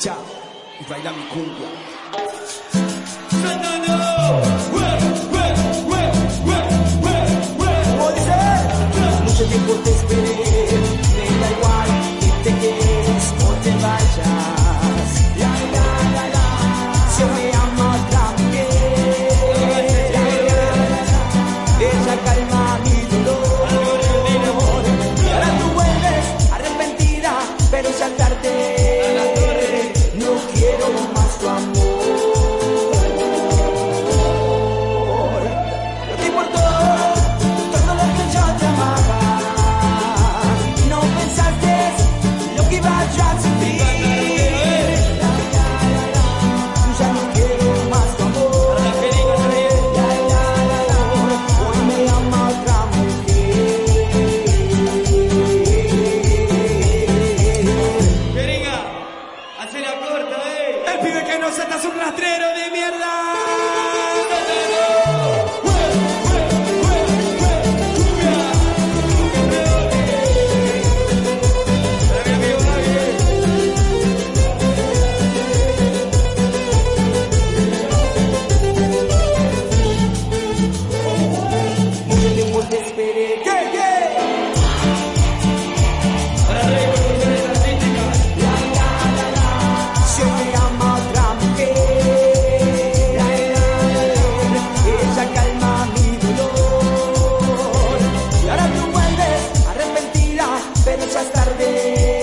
chicha y baila mi cumbia. No, no, no. Te esperé, me da igual que te quedes o te vayas. El pibe que no se está es rastrero de mierda. muchas tardes.